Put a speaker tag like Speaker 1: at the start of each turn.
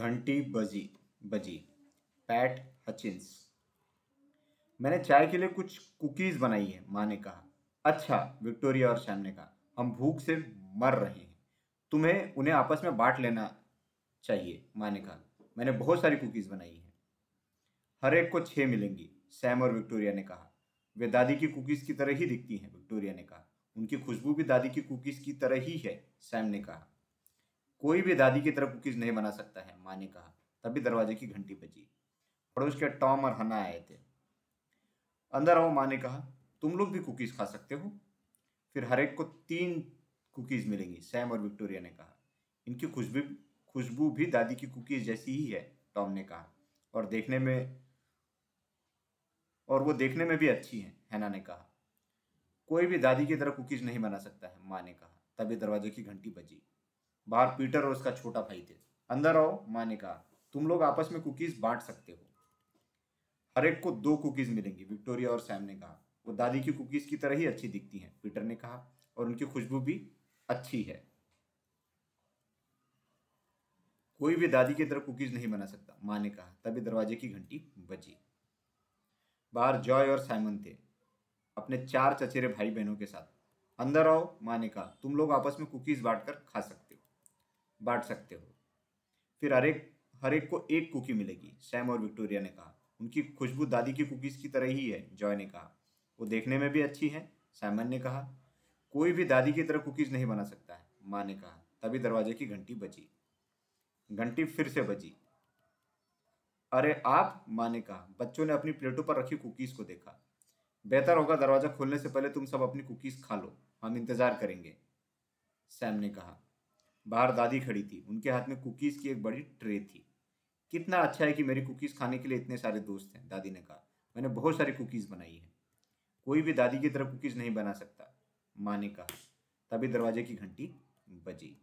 Speaker 1: घंटी बजी बजी। Pat Hutchins. मैंने चाय के लिए कुछ कुकीज बनाई है, माँ ने कहा। अच्छा विक्टोरिया और सैम ने कहा, हम भूख से मर रहे हैं। तुम्हें उन्हें आपस में बांट लेना चाहिए, माँ ने कहा। मैंने बहुत सारी कुकीज बनाई हैं। हर एक को छः मिलेंगी, सैम और विक्टोरिया ने कहा। वे दादी की कुकीज की तरह ही दिखती हैं, विक्टोरिया ने कहा। उनकी खुशबू भी दादी की कुकीज की तरह ही है, सैम ने कहा। कोई भी दादी की तरह कुकीज नहीं बना सकता है, माँ ने कहा। तभी दरवाजे की घंटी बजी। पड़ोस के टॉम और हना आए थे। अंदर आओ, माँ ने कहा। तुम लोग भी कुकीज खा सकते हो। फिर हर एक को तीन कुकीज मिलेंगी, सैम और विक्टोरिया ने कहा। इनकी खुशबू खुशबू भी दादी की कुकीज जैसी ही है, टॉम ने कहा। और देखने में, और वो देखने में भी अच्छी है, हैना ने कहा। कोई भी दादी की तरह कुकीज नहीं बना सकता है, माँ ने कहा। तभी दरवाजे की घंटी बजी। बाहर पीटर और उसका छोटा भाई थे। अंदर आओ, माँ ने कहा, तुम लोग आपस में कुकीज बांट सकते हो। हर एक को दो कुकीज मिलेंगी, विक्टोरिया और सैम ने कहा। वो दादी की कुकीज की तरह ही अच्छी दिखती हैं, पीटर ने कहा, और उनकी खुशबू भी अच्छी है। कोई भी दादी की तरह कुकीज नहीं बना सकता, माँ ने कहा, तभी दरवाजे की घंटी बजी। बाहर जॉय और साइमन थे, अपने चार चचेरे भाई बहनों के साथ। अंदर आओ, माँ ने कहा, तुम लोग आपस में कुकीज बांटकर खा सकते बांट सकते हो। फिर हर एक हर एक को एक कुकी मिलेगी। सैम और विक्टोरिया ने कहा। उनकी खुशबू दादी की कुकीज की तरह ही है जॉय ने कहा। वो देखने में भी अच्छी है सैमन ने कहा। कोई भी दादी की तरह कुकीज नहीं बना सकता है, माँ ने कहा। तभी दरवाजे की घंटी बजी। घंटी फिर से बजी। अरे आप, माँ ने कहा। बच्चों ने अपनी प्लेटों पर रखी कुकीज को देखा। बेहतर होगा दरवाज़ा खोलने से पहले तुम सब अपनी कुकीज खा लो। हम इंतज़ार करेंगे सैम ने कहा। बाहर दादी खड़ी थी। उनके हाथ में कुकीज की एक बड़ी ट्रे थी। कितना अच्छा है कि मेरी कुकीज खाने के लिए इतने सारे दोस्त हैं, दादी ने कहा। मैंने बहुत सारी कुकीज बनाई है। कोई भी दादी की तरह कुकीज नहीं बना सकता, माँ ने कहा। तभी दरवाजे की घंटी बजी।